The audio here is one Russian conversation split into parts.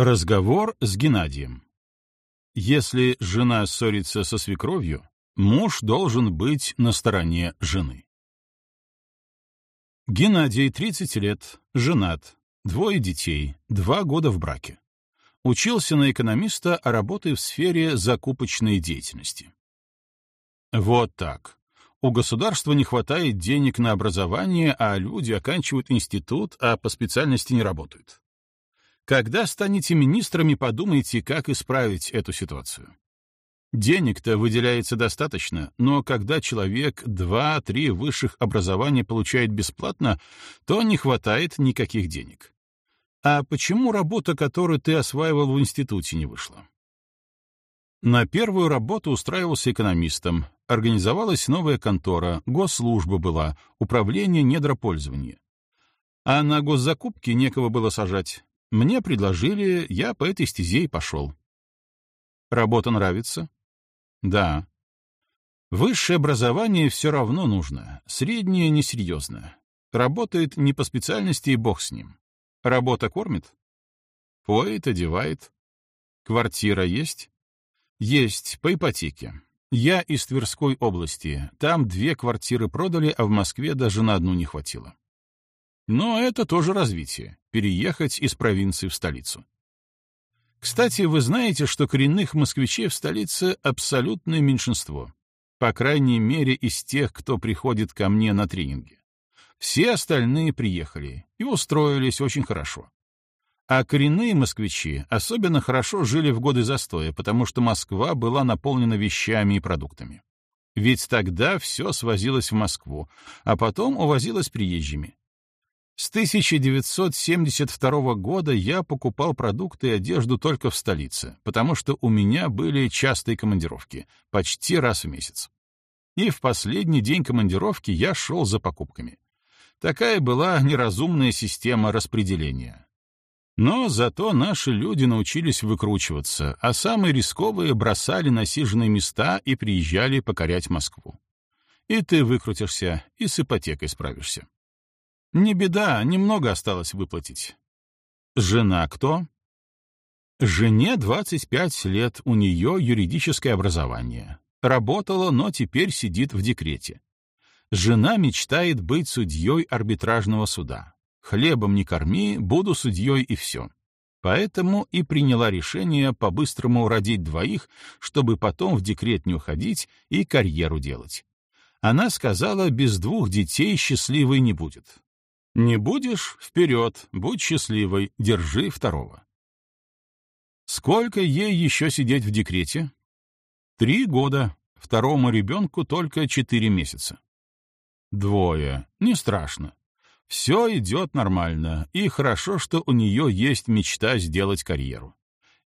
Разговор с Геннадием. Если жена ссорится со свекровью, муж должен быть на стороне жены. Геннадий, 30 лет, женат, двое детей, два года в браке. Учился на экономиста, а работает в сфере закупочной деятельности. Вот так. У государства не хватает денег на образование, а люди оканчивают институт, а по специальности не работают. Когда станете министрами, подумайте, как исправить эту ситуацию. Денег-то выделяется достаточно, но когда человек два-три высших образования получает бесплатно, то не хватает никаких денег. А почему работа, которую ты осваивал в институте, не вышла? На первую работу устраивался экономистом. Организовалась новая контора, госслужба была, управление недропользования. А на госзакупки некого было сажать. Мне предложили, я по этой стезе и пошел. Работа нравится? Да. Высшее образование все равно нужно, среднее несерьезно. Работает не по специальности и бог с ним. Работа кормит? Поет, одевает. Квартира есть? Есть, по ипотеке. Я из Тверской области. Там две квартиры продали, а в Москве даже на одну не хватило. Но это тоже развитие — переехать из провинции в столицу. Кстати, вы знаете, что коренных москвичей в столице абсолютное меньшинство. По крайней мере, из тех, кто приходит ко мне на тренинги. Все остальные приехали и устроились очень хорошо. А коренные москвичи особенно хорошо жили в годы застоя, потому что Москва была наполнена вещами и продуктами. Ведь тогда все свозилось в Москву, а потом увозилось приезжими. С 1972 года я покупал продукты и одежду только в столице, потому что у меня были частые командировки, почти раз в месяц. И в последний день командировки я шел за покупками. Такая была неразумная система распределения. Но зато наши люди научились выкручиваться, а самые рисковые бросали насиженные места и приезжали покорять Москву. И ты выкрутишься, и с ипотекой справишься. Не беда, немного осталось выплатить. Жена кто? Жене 25 лет, у нее юридическое образование. Работала, но теперь сидит в декрете. Жена мечтает быть судьей арбитражного суда. Хлебом не корми, буду судьей и все. Поэтому и приняла решение по-быстрому родить двоих, чтобы потом в декрет не уходить и карьеру делать. Она сказала, без двух детей счастливой не будет. Не будешь — вперед, будь счастливой, держи второго. Сколько ей еще сидеть в декрете? Три года, второму ребенку только четыре месяца. Двое, не страшно. Все идет нормально, и хорошо, что у нее есть мечта сделать карьеру.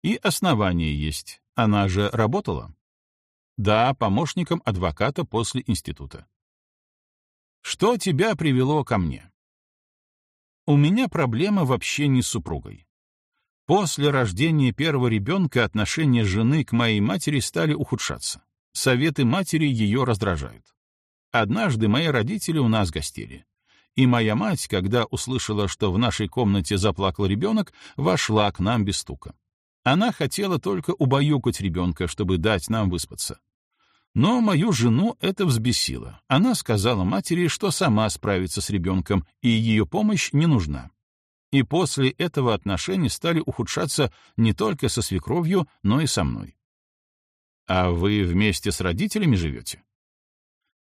И основания есть. Она же работала? Да, помощником адвоката после института. Что тебя привело ко мне? У меня проблема в общении с супругой. После рождения первого ребенка отношения жены к моей матери стали ухудшаться. Советы матери ее раздражают. Однажды мои родители у нас гостили. И моя мать, когда услышала, что в нашей комнате заплакал ребенок, вошла к нам без стука. Она хотела только убаюкать ребенка, чтобы дать нам выспаться. Но мою жену это взбесило. Она сказала матери, что сама справится с ребенком, и ее помощь не нужна. И после этого отношения стали ухудшаться не только со свекровью, но и со мной. А вы вместе с родителями живете?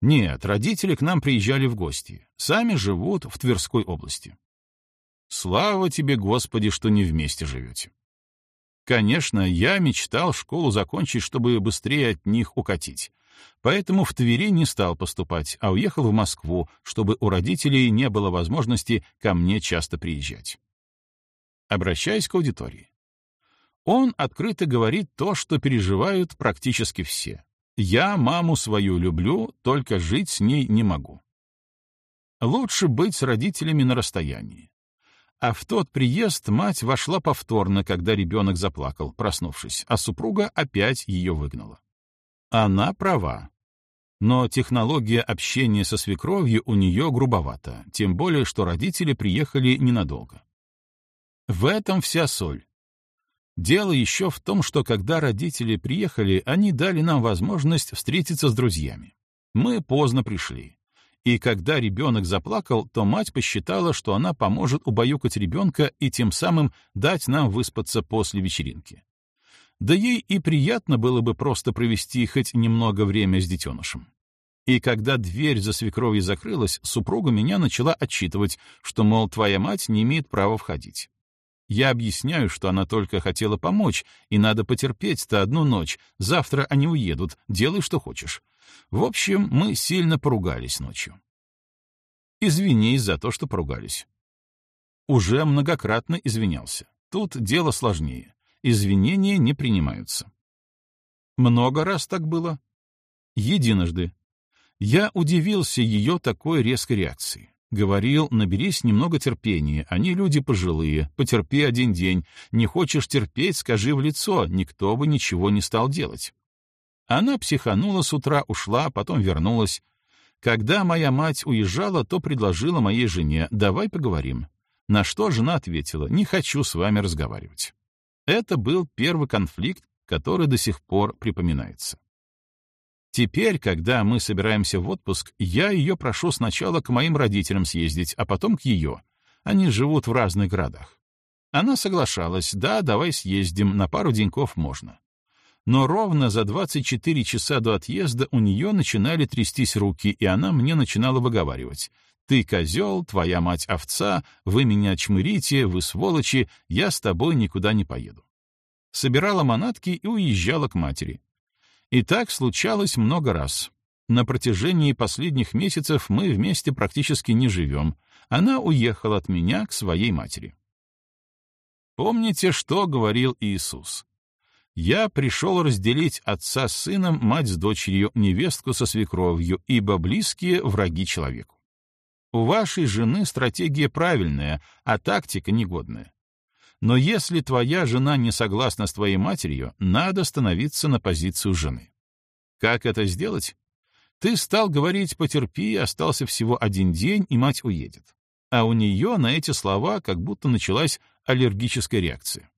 Нет, родители к нам приезжали в гости. Сами живут в Тверской области. Слава тебе, Господи, что не вместе живете. Конечно, я мечтал школу закончить, чтобы быстрее от них укатить. Поэтому в Твери не стал поступать, а уехал в Москву, чтобы у родителей не было возможности ко мне часто приезжать. Обращаясь к аудитории. Он открыто говорит то, что переживают практически все. «Я маму свою люблю, только жить с ней не могу». Лучше быть с родителями на расстоянии. А в тот приезд мать вошла повторно, когда ребенок заплакал, проснувшись, а супруга опять ее выгнала. Она права. Но технология общения со свекровью у нее грубовата, тем более, что родители приехали ненадолго. В этом вся соль. Дело еще в том, что когда родители приехали, они дали нам возможность встретиться с друзьями. Мы поздно пришли. И когда ребенок заплакал, то мать посчитала, что она поможет убаюкать ребенка и тем самым дать нам выспаться после вечеринки. Да ей и приятно было бы просто провести хоть немного время с детенышем. И когда дверь за свекровью закрылась, супруга меня начала отчитывать, что, мол, твоя мать не имеет права входить. Я объясняю, что она только хотела помочь, и надо потерпеть-то одну ночь. Завтра они уедут, делай, что хочешь. В общем, мы сильно поругались ночью. Извинись за то, что поругались. Уже многократно извинялся. Тут дело сложнее. Извинения не принимаются. Много раз так было? Единожды. Я удивился ее такой резкой реакции. Говорил, наберись немного терпения, они люди пожилые, потерпи один день. Не хочешь терпеть, скажи в лицо, никто бы ничего не стал делать. Она психанула с утра, ушла, потом вернулась. Когда моя мать уезжала, то предложила моей жене «давай поговорим». На что жена ответила «не хочу с вами разговаривать». Это был первый конфликт, который до сих пор припоминается. Теперь, когда мы собираемся в отпуск, я ее прошу сначала к моим родителям съездить, а потом к ее. Они живут в разных городах. Она соглашалась, да, давай съездим, на пару деньков можно. Но ровно за 24 часа до отъезда у нее начинали трястись руки, и она мне начинала выговаривать. «Ты козел, твоя мать овца, вы меня чмырите, вы сволочи, я с тобой никуда не поеду». Собирала манатки и уезжала к матери. И так случалось много раз. На протяжении последних месяцев мы вместе практически не живем. Она уехала от меня к своей матери. Помните, что говорил Иисус? «Я пришел разделить отца с сыном, мать с дочерью, невестку со свекровью, ибо близкие враги человеку». У вашей жены стратегия правильная, а тактика негодная. Но если твоя жена не согласна с твоей матерью, надо становиться на позицию жены. Как это сделать? Ты стал говорить «потерпи», остался всего один день, и мать уедет. А у нее на эти слова как будто началась аллергическая реакция.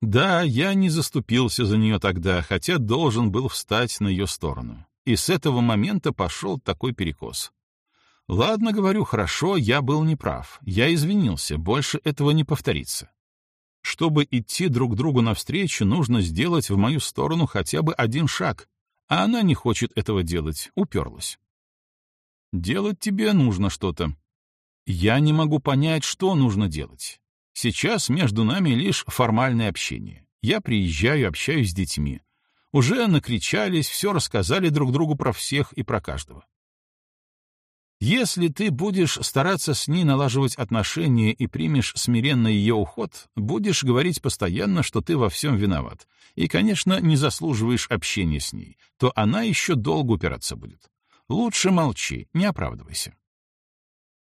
Да, я не заступился за нее тогда, хотя должен был встать на ее сторону. И с этого момента пошел такой перекос. Ладно, говорю, хорошо, я был неправ. Я извинился, больше этого не повторится. Чтобы идти друг другу навстречу, нужно сделать в мою сторону хотя бы один шаг, а она не хочет этого делать, уперлась. Делать тебе нужно что-то. Я не могу понять, что нужно делать. Сейчас между нами лишь формальное общение. Я приезжаю, общаюсь с детьми. Уже накричались, все рассказали друг другу про всех и про каждого. Если ты будешь стараться с ней налаживать отношения и примешь смиренно ее уход, будешь говорить постоянно, что ты во всем виноват, и, конечно, не заслуживаешь общения с ней, то она еще долго упираться будет. Лучше молчи, не оправдывайся.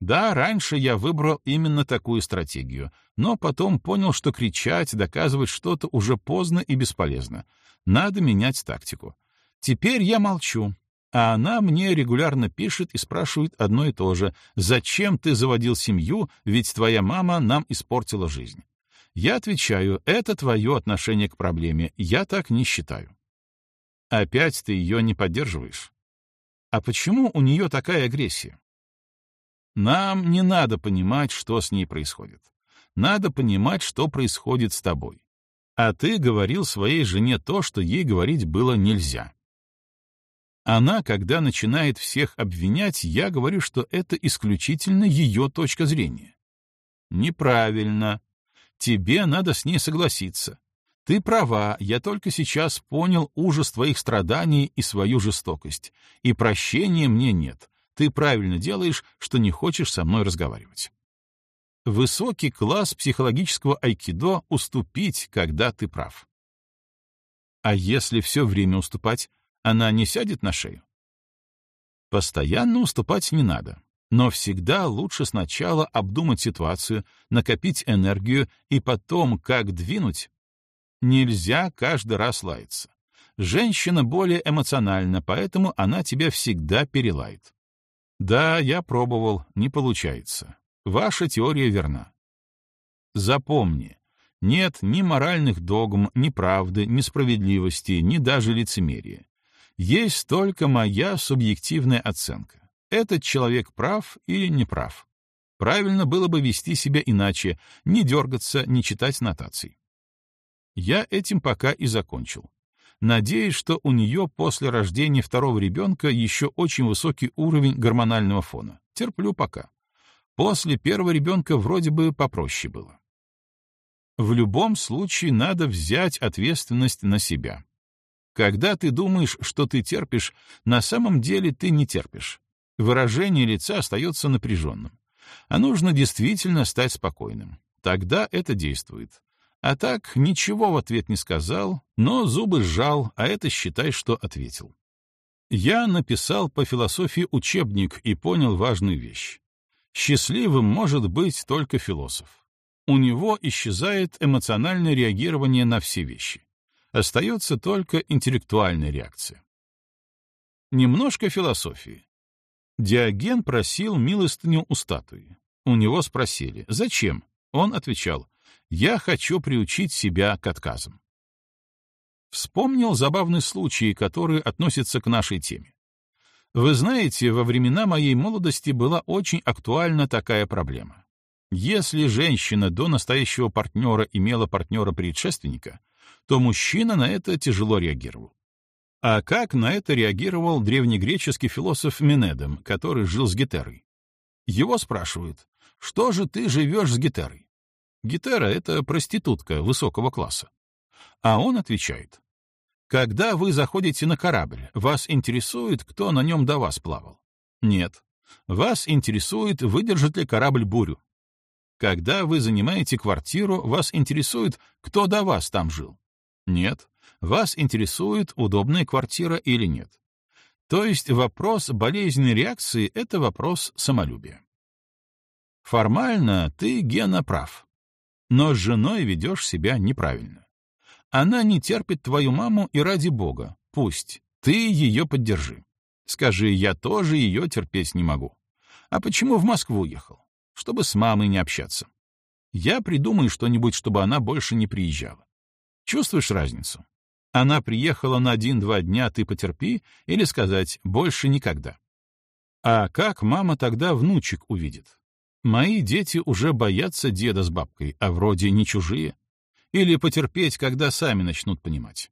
Да, раньше я выбрал именно такую стратегию, но потом понял, что кричать, доказывать что-то уже поздно и бесполезно. Надо менять тактику. Теперь я молчу, а она мне регулярно пишет и спрашивает одно и то же. «Зачем ты заводил семью, ведь твоя мама нам испортила жизнь?» Я отвечаю, это твое отношение к проблеме, я так не считаю. Опять ты ее не поддерживаешь. А почему у нее такая агрессия? Нам не надо понимать, что с ней происходит. Надо понимать, что происходит с тобой. А ты говорил своей жене то, что ей говорить было нельзя. Она, когда начинает всех обвинять, я говорю, что это исключительно ее точка зрения. Неправильно. Тебе надо с ней согласиться. Ты права, я только сейчас понял ужас твоих страданий и свою жестокость. И прощения мне нет. Ты правильно делаешь, что не хочешь со мной разговаривать. Высокий класс психологического айкидо — уступить, когда ты прав. А если все время уступать, она не сядет на шею? Постоянно уступать не надо, но всегда лучше сначала обдумать ситуацию, накопить энергию и потом как двинуть. Нельзя каждый раз лаяться. Женщина более эмоциональна, поэтому она тебя всегда перелает. Да, я пробовал, не получается. Ваша теория верна. Запомни, Нет ни моральных догм, ни правды, ни справедливости, ни даже лицемерия. Есть только моя субъективная оценка. Этот человек прав или не прав. Правильно было бы вести себя иначе, не дергаться, не читать нотаций. Я этим пока и закончил. Надеюсь, что у нее после рождения второго ребенка еще очень высокий уровень гормонального фона. Терплю пока. После первого ребенка вроде бы попроще было. В любом случае надо взять ответственность на себя. Когда ты думаешь, что ты терпишь, на самом деле ты не терпишь. Выражение лица остается напряженным а нужно действительно стать спокойным. Тогда это действует. А так, ничего в ответ не сказал, но зубы сжал, а это считай, что ответил. Я написал по философии учебник и понял важную вещь. Счастливым может быть только философ. У него исчезает эмоциональное реагирование на все вещи. Остается только интеллектуальная реакция. Немножко философии. Диоген просил милостыню у статуи. У него спросили, зачем? Он отвечал, я хочу приучить себя к отказам. Вспомнил забавный случай, который относится к нашей теме. Вы знаете, во времена моей молодости была очень актуальна такая проблема. Если женщина до настоящего партнера имела партнера-предшественника, то мужчина на это тяжело реагировал. А как на это реагировал древнегреческий философ Менедем, который жил с Гетерой? Его спрашивают, что же ты живешь с Гетерой? Гетера — это проститутка высокого класса. А он отвечает, когда вы заходите на корабль, вас интересует, кто на нем до вас плавал? Нет. Вас интересует, выдержит ли корабль бурю. Когда вы занимаете квартиру, вас интересует, кто до вас там жил? Нет. Вас интересует, удобная квартира или нет. То есть вопрос болезненной реакции — это вопрос самолюбия. Формально ты, Гена, прав. Но с женой ведешь себя неправильно. Она не терпит твою маму, и ради бога, пусть, ты ее поддержи. Скажи, я тоже ее терпеть не могу. А почему в Москву уехал? Чтобы с мамой не общаться. Я придумаю что-нибудь, чтобы она больше не приезжала. Чувствуешь разницу? Она приехала на один-два дня, ты потерпи, или сказать «больше никогда». А как мама тогда внучек увидит? Мои дети уже боятся деда с бабкой, а вроде не чужие. Или потерпеть, когда сами начнут понимать.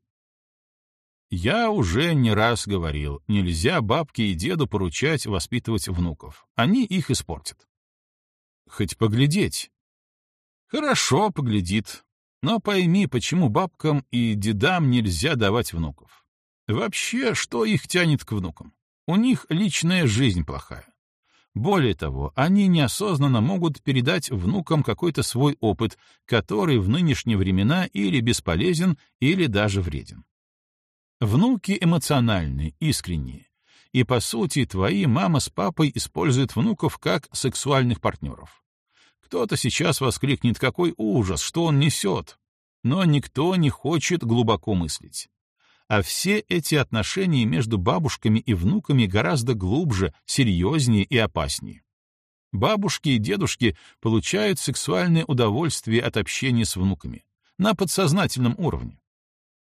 Я уже не раз говорил, нельзя бабке и деду поручать воспитывать внуков. Они их испортят. Хоть поглядеть. Хорошо, поглядит. Но пойми, почему бабкам и дедам нельзя давать внуков. Вообще, что их тянет к внукам? У них личная жизнь плохая. Более того, они неосознанно могут передать внукам какой-то свой опыт, который в нынешние времена или бесполезен, или даже вреден. Внуки эмоциональны, искренние. И, по сути, твои мама с папой используют внуков как сексуальных партнеров. Кто-то сейчас воскликнет, какой ужас, что он несет. Но никто не хочет глубоко мыслить. А все эти отношения между бабушками и внуками гораздо глубже, серьезнее и опаснее. Бабушки и дедушки получают сексуальное удовольствие от общения с внуками на подсознательном уровне.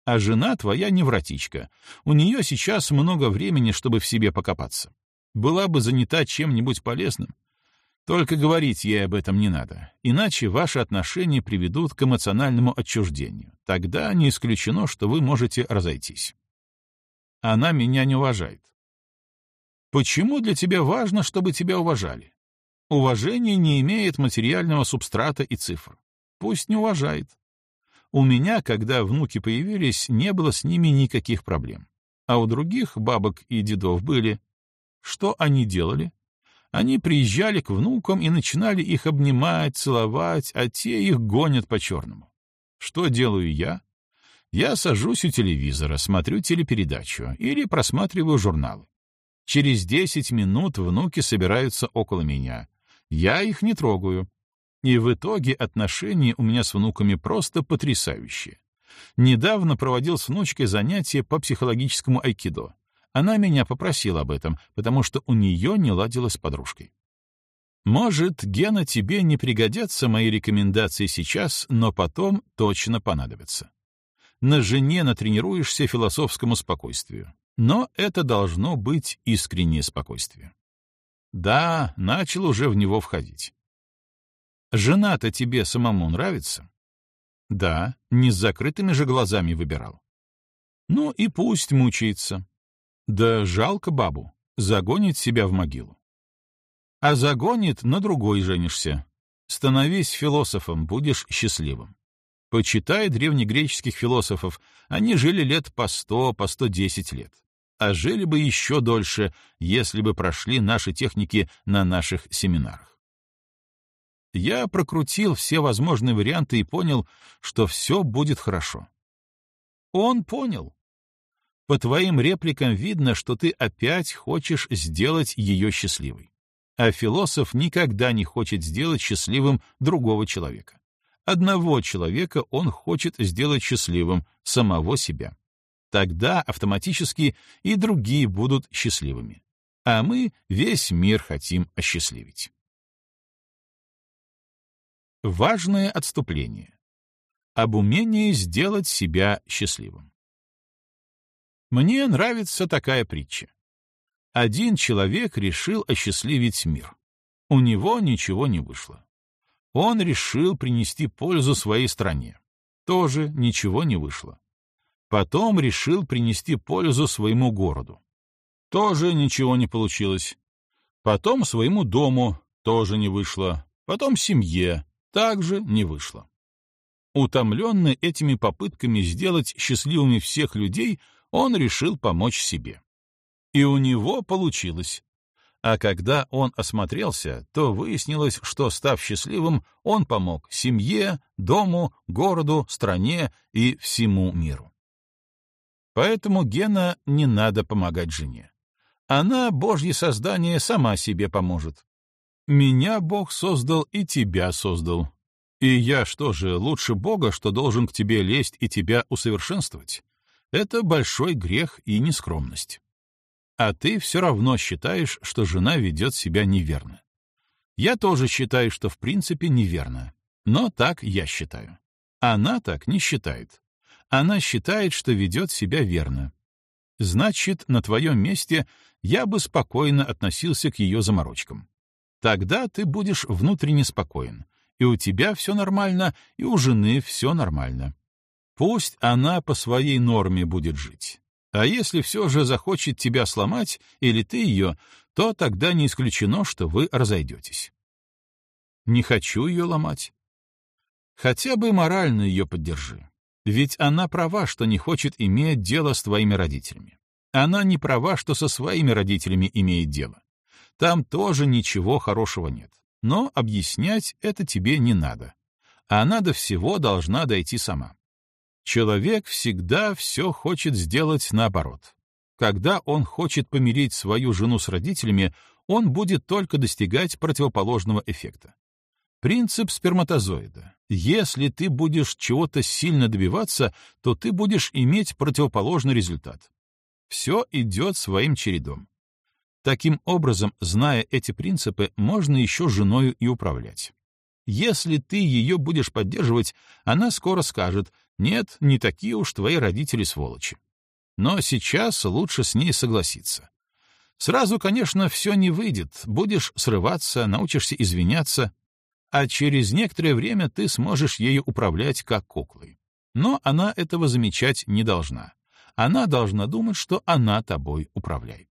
А жена твоя невротичка. У нее сейчас много времени, чтобы в себе покопаться. Была бы занята чем-нибудь полезным, только говорить ей об этом не надо, иначе ваши отношения приведут к эмоциональному отчуждению. Тогда не исключено, что вы можете разойтись. Она меня не уважает. Почему для тебя важно, чтобы тебя уважали? Уважение не имеет материального субстрата и цифр. Пусть не уважает. У меня, когда внуки появились, не было с ними никаких проблем. А у других бабок и дедов были. Что они делали? Они приезжали к внукам и начинали их обнимать, целовать, а те их гонят по-черному. Что делаю я? Я сажусь у телевизора, смотрю телепередачу или просматриваю журналы. Через десять минут внуки собираются около меня. Я их не трогаю. И в итоге отношения у меня с внуками просто потрясающие. Недавно проводил с внучкой занятия по психологическому айкидо. Она меня попросила об этом, потому что у нее не ладилось с подружкой. Может, Гена, тебе не пригодятся мои рекомендации сейчас, но потом точно понадобятся. На жене натренируешься философскому спокойствию. Но это должно быть искреннее спокойствие. Да, начал уже в него входить. Жена-то тебе самому нравится? Да, не с закрытыми же глазами выбирал. Ну и пусть мучается. Да жалко бабу, загонит себя в могилу. А загонит, на другой женишься. Становись философом, будешь счастливым. Почитай древнегреческих философов, они жили лет по сто, по сто десять лет. А жили бы еще дольше, если бы прошли наши техники на наших семинарах. Я прокрутил все возможные варианты и понял, что все будет хорошо. Он понял. По твоим репликам видно, что ты опять хочешь сделать ее счастливой. А философ никогда не хочет сделать счастливым другого человека. Одного человека он хочет сделать счастливым, самого себя. Тогда автоматически и другие будут счастливыми. А мы весь мир хотим осчастливить. Важное отступление. Об умении сделать себя счастливым. Мне нравится такая притча. Один человек решил осчастливить мир. У него ничего не вышло. Он решил принести пользу своей стране. Тоже ничего не вышло. Потом решил принести пользу своему городу. Тоже ничего не получилось. Потом своему дому тоже не вышло. Потом семье также не вышло. Утомленный этими попытками сделать счастливыми всех людей, он решил помочь себе. И у него получилось. А когда он осмотрелся, то выяснилось, что, став счастливым, он помог семье, дому, городу, стране и всему миру. Поэтому Гена не надо помогать жене. Она, Божье создание, сама себе поможет. Меня Бог создал и тебя создал. И я что же, лучше Бога, что должен к тебе лезть и тебя усовершенствовать? Это большой грех и нескромность. А ты все равно считаешь, что жена ведет себя неверно. Я тоже считаю, что в принципе неверно. Но так я считаю. Она так не считает. Она считает, что ведет себя верно. Значит, на твоем месте я бы спокойно относился к ее заморочкам. Тогда ты будешь внутренне спокоен, и у тебя все нормально, и у жены все нормально. Пусть она по своей норме будет жить. А если все же захочет тебя сломать, или ты ее, то тогда не исключено, что вы разойдетесь. Не хочу ее ломать. Хотя бы морально ее поддержи. Ведь она права, что не хочет иметь дело с твоими родителями. Она не права, что со своими родителями имеет дело. Там тоже ничего хорошего нет. Но объяснять это тебе не надо. А она до всего должна дойти сама. Человек всегда все хочет сделать наоборот. Когда он хочет помирить свою жену с родителями, он будет только достигать противоположного эффекта. Принцип сперматозоида. Если ты будешь чего-то сильно добиваться, то ты будешь иметь противоположный результат. Все идет своим чередом. Таким образом, зная эти принципы, можно еще женою и управлять. Если ты ее будешь поддерживать, она скоро скажет «нет, не такие уж твои родители сволочи». Но сейчас лучше с ней согласиться. Сразу, конечно, все не выйдет, будешь срываться, научишься извиняться, а через некоторое время ты сможешь ею управлять как куклой. Но она этого замечать не должна. Она должна думать, что она тобой управляет.